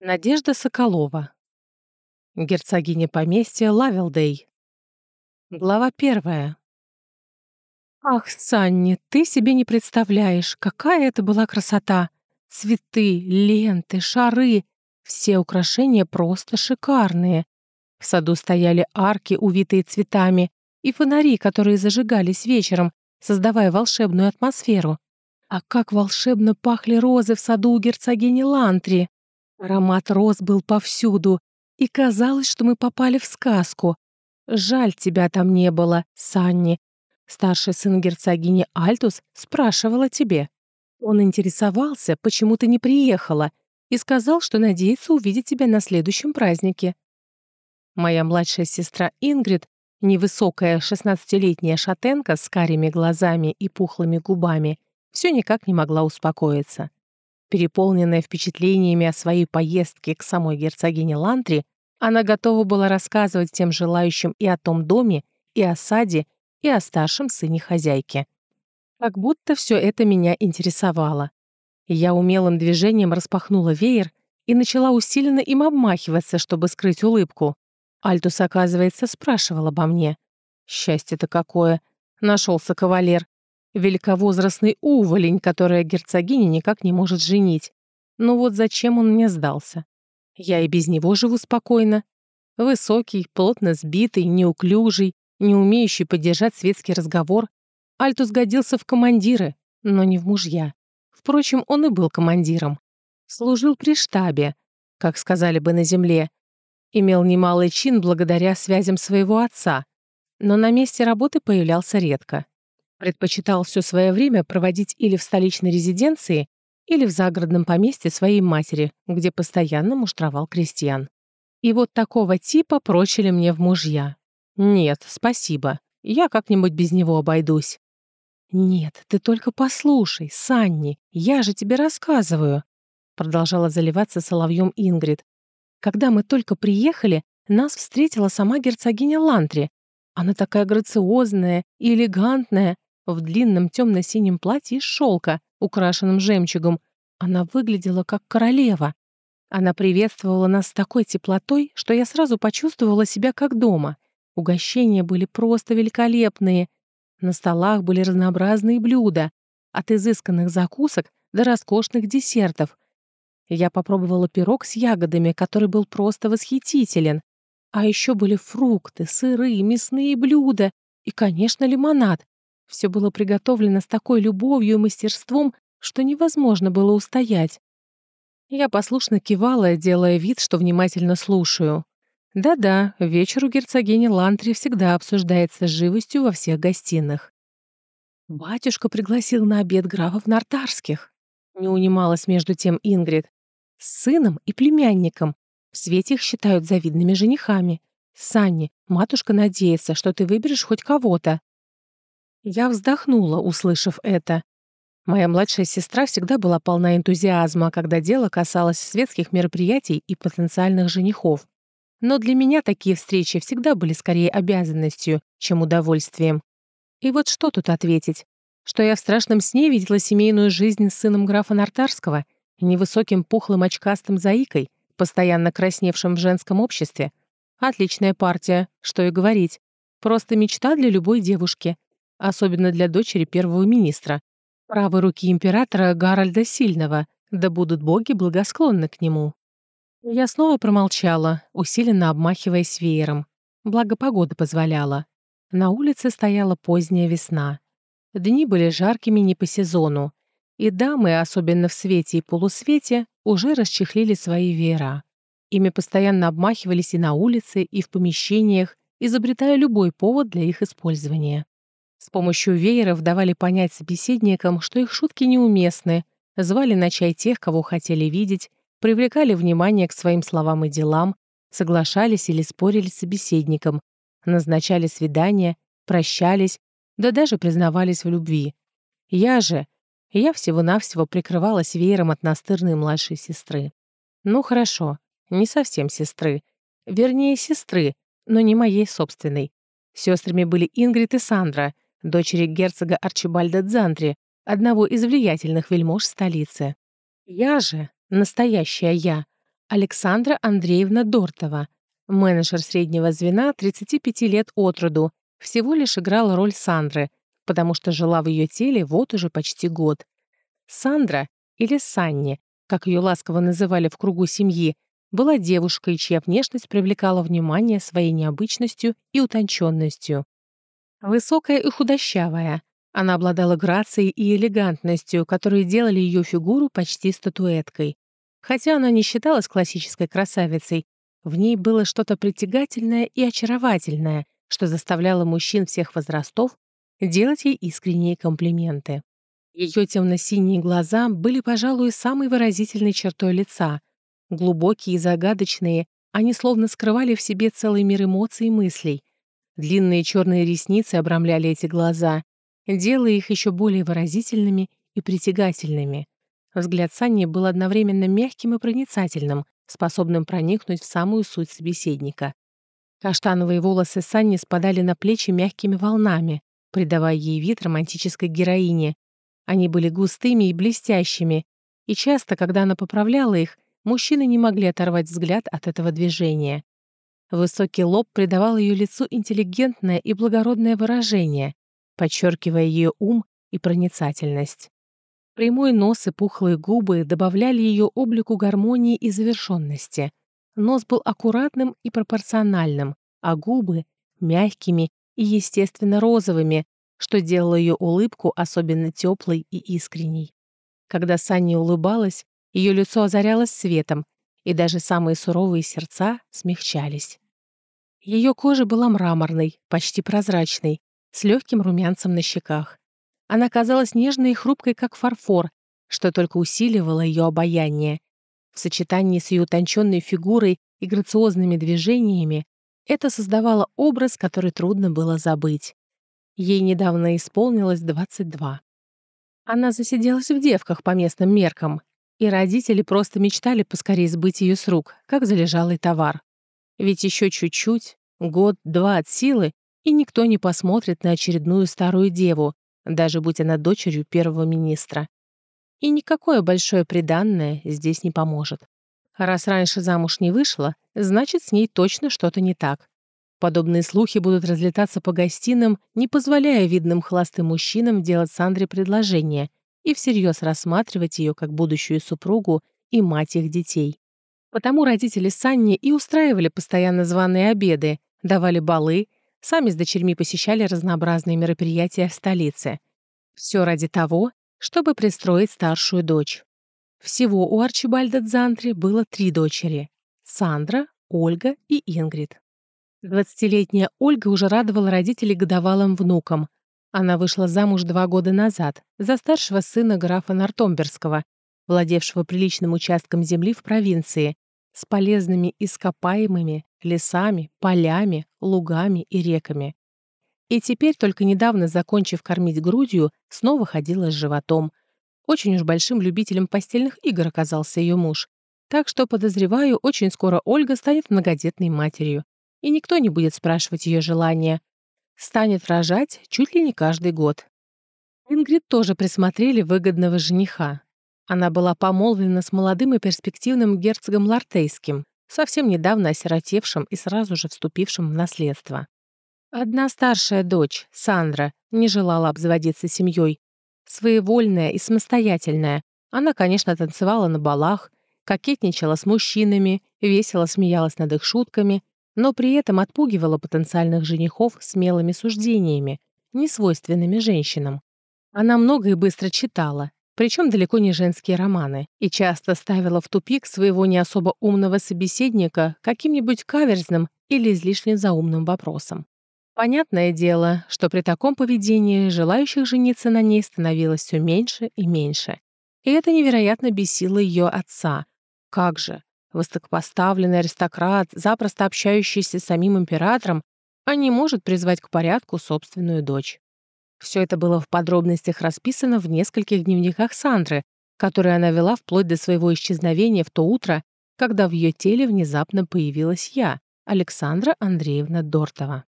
Надежда Соколова. Герцогиня поместья Лавелдей. Глава первая. Ах, Санни, ты себе не представляешь, какая это была красота! Цветы, ленты, шары — все украшения просто шикарные. В саду стояли арки, увитые цветами, и фонари, которые зажигались вечером, создавая волшебную атмосферу. А как волшебно пахли розы в саду у герцогини Лантри! Аромат роз был повсюду, и казалось, что мы попали в сказку. Жаль, тебя там не было, Санни. Старший сын герцогини Альтус спрашивал о тебе. Он интересовался, почему ты не приехала, и сказал, что надеется увидеть тебя на следующем празднике. Моя младшая сестра Ингрид, невысокая шестнадцатилетняя шатенка с карими глазами и пухлыми губами, все никак не могла успокоиться. Переполненная впечатлениями о своей поездке к самой герцогине Лантри, она готова была рассказывать тем желающим и о том доме, и о саде, и о старшем сыне хозяйки. Как будто все это меня интересовало. Я умелым движением распахнула веер и начала усиленно им обмахиваться, чтобы скрыть улыбку. Альтус, оказывается, спрашивал обо мне. Счастье-то какое! Нашелся кавалер великовозрастный уволень, которая герцогиня никак не может женить. Но вот зачем он мне сдался? Я и без него живу спокойно. Высокий, плотно сбитый, неуклюжий, не умеющий поддержать светский разговор. Альтус годился в командиры, но не в мужья. Впрочем, он и был командиром. Служил при штабе, как сказали бы на земле. Имел немалый чин благодаря связям своего отца, но на месте работы появлялся редко. Предпочитал все свое время проводить или в столичной резиденции, или в загородном поместье своей матери, где постоянно муштровал крестьян. И вот такого типа прочили мне в мужья. Нет, спасибо, я как-нибудь без него обойдусь. «Нет, ты только послушай, Санни, я же тебе рассказываю», продолжала заливаться соловьем Ингрид. «Когда мы только приехали, нас встретила сама герцогиня Лантри. Она такая грациозная и элегантная, в длинном темно-синем платье из шелка, украшенном жемчугом. Она выглядела как королева. Она приветствовала нас с такой теплотой, что я сразу почувствовала себя как дома. Угощения были просто великолепные. На столах были разнообразные блюда, от изысканных закусок до роскошных десертов. Я попробовала пирог с ягодами, который был просто восхитителен. А еще были фрукты, сыры, мясные блюда и, конечно, лимонад. Все было приготовлено с такой любовью и мастерством, что невозможно было устоять. Я послушно кивала, делая вид, что внимательно слушаю. Да-да, вечер у герцогини Лантри всегда обсуждается с живостью во всех гостиных. «Батюшка пригласил на обед графов Нартарских», — не унималась между тем Ингрид. «С сыном и племянником. В свете их считают завидными женихами. Санни, матушка надеется, что ты выберешь хоть кого-то». Я вздохнула, услышав это. Моя младшая сестра всегда была полна энтузиазма, когда дело касалось светских мероприятий и потенциальных женихов. Но для меня такие встречи всегда были скорее обязанностью, чем удовольствием. И вот что тут ответить? Что я в страшном сне видела семейную жизнь с сыном графа Нартарского, невысоким пухлым очкастым заикой, постоянно красневшим в женском обществе. Отличная партия, что и говорить. Просто мечта для любой девушки особенно для дочери первого министра, правой руки императора Гарольда Сильного, да будут боги благосклонны к нему. Я снова промолчала, усиленно обмахиваясь веером. Благо погода позволяла. На улице стояла поздняя весна. Дни были жаркими не по сезону, и дамы, особенно в свете и полусвете, уже расчехлили свои веера. Ими постоянно обмахивались и на улице, и в помещениях, изобретая любой повод для их использования. С помощью вееров давали понять собеседникам, что их шутки неуместны, звали на чай тех, кого хотели видеть, привлекали внимание к своим словам и делам, соглашались или спорили с собеседником, назначали свидания, прощались, да даже признавались в любви. Я же, я всего-навсего прикрывалась веером от настырной младшей сестры. Ну хорошо, не совсем сестры. Вернее, сестры, но не моей собственной. Сестрами были Ингрид и Сандра — дочери герцога Арчибальда Дзантри, одного из влиятельных вельмож столицы. Я же, настоящая я, Александра Андреевна Дортова, менеджер среднего звена 35 лет от роду, всего лишь играла роль Сандры, потому что жила в ее теле вот уже почти год. Сандра, или Санни, как ее ласково называли в кругу семьи, была девушкой, чья внешность привлекала внимание своей необычностью и утонченностью. Высокая и худощавая, она обладала грацией и элегантностью, которые делали ее фигуру почти статуэткой. Хотя она не считалась классической красавицей, в ней было что-то притягательное и очаровательное, что заставляло мужчин всех возрастов делать ей искренние комплименты. Ее темно-синие глаза были, пожалуй, самой выразительной чертой лица. Глубокие и загадочные, они словно скрывали в себе целый мир эмоций и мыслей. Длинные черные ресницы обрамляли эти глаза, делая их еще более выразительными и притягательными. Взгляд Санни был одновременно мягким и проницательным, способным проникнуть в самую суть собеседника. Каштановые волосы Санни спадали на плечи мягкими волнами, придавая ей вид романтической героини. Они были густыми и блестящими, и часто, когда она поправляла их, мужчины не могли оторвать взгляд от этого движения. Высокий лоб придавал ее лицу интеллигентное и благородное выражение, подчеркивая ее ум и проницательность. Прямой нос и пухлые губы добавляли ее облику гармонии и завершенности. Нос был аккуратным и пропорциональным, а губы — мягкими и, естественно, розовыми, что делало ее улыбку особенно теплой и искренней. Когда Санни улыбалась, ее лицо озарялось светом, и даже самые суровые сердца смягчались. Ее кожа была мраморной, почти прозрачной, с легким румянцем на щеках. Она казалась нежной и хрупкой, как фарфор, что только усиливало ее обаяние. В сочетании с ее утонченной фигурой и грациозными движениями это создавало образ, который трудно было забыть. Ей недавно исполнилось 22. Она засиделась в девках по местным меркам, и родители просто мечтали поскорее сбыть ее с рук, как залежалый товар. Ведь еще чуть-чуть, год-два от силы, и никто не посмотрит на очередную старую деву, даже будь она дочерью первого министра. И никакое большое приданное здесь не поможет. Раз раньше замуж не вышла, значит, с ней точно что-то не так. Подобные слухи будут разлетаться по гостиным, не позволяя видным холостым мужчинам делать Сандре предложение и всерьез рассматривать ее как будущую супругу и мать их детей. Потому родители Санни и устраивали постоянно званые обеды, давали балы Сами с дочерьми посещали разнообразные мероприятия в столице. Все ради того, чтобы пристроить старшую дочь. Всего у Арчибальда Дзантри было три дочери — Сандра, Ольга и Ингрид. Двадцатилетняя Ольга уже радовала родителей годовалым внукам. Она вышла замуж два года назад за старшего сына графа Нортомберского, владевшего приличным участком земли в провинции, с полезными ископаемыми, лесами, полями, лугами и реками. И теперь, только недавно закончив кормить грудью, снова ходила с животом. Очень уж большим любителем постельных игр оказался ее муж. Так что, подозреваю, очень скоро Ольга станет многодетной матерью. И никто не будет спрашивать ее желания. Станет рожать чуть ли не каждый год. Ингрид тоже присмотрели выгодного жениха. Она была помолвлена с молодым и перспективным герцогом Лартейским, совсем недавно осиротевшим и сразу же вступившим в наследство. Одна старшая дочь, Сандра, не желала обзаводиться семьей. Своевольная и самостоятельная, она, конечно, танцевала на балах, кокетничала с мужчинами, весело смеялась над их шутками, но при этом отпугивала потенциальных женихов смелыми суждениями, несвойственными женщинам. Она много и быстро читала, причем далеко не женские романы, и часто ставила в тупик своего не особо умного собеседника каким-нибудь каверзным или излишне заумным вопросом. Понятное дело, что при таком поведении желающих жениться на ней становилось все меньше и меньше. И это невероятно бесило ее отца. Как же, высокопоставленный аристократ, запросто общающийся с самим императором, а не может призвать к порядку собственную дочь. Все это было в подробностях расписано в нескольких дневниках Сандры, которые она вела вплоть до своего исчезновения в то утро, когда в ее теле внезапно появилась я, Александра Андреевна Дортова.